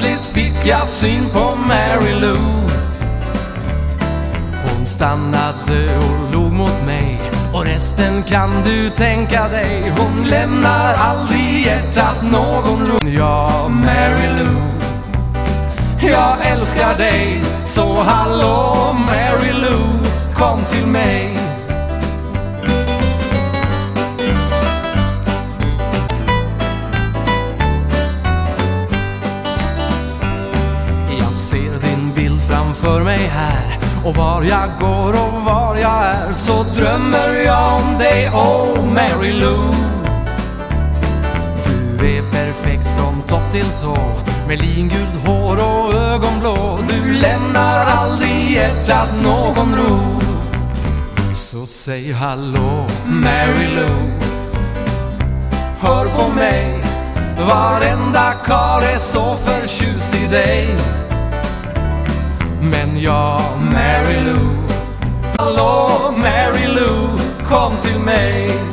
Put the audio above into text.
plötsligt fick jag syn på Mary Lou. Hon stannade och log mot mig. Och resten kan du tänka dig. Hon lämnar aldrig hjärtat någon ro. Ja, Mary Lou. Jag älskar dig. Så hallå Mary Lou. Kom till mig. Framför mig här. Och var jag går och var jag är så drömmer jag om dig, oh Mary Lou. Du är perfekt från topp till tå med lingult hår och ögonblå. Du lämnar aldrig hjärtat någon ro. Så säg hallå Mary Lou. Hör på mig Varenda kar är så förtjust i dig. Men jag, Mary Lou. Hallå Mary Lou, kom till mig.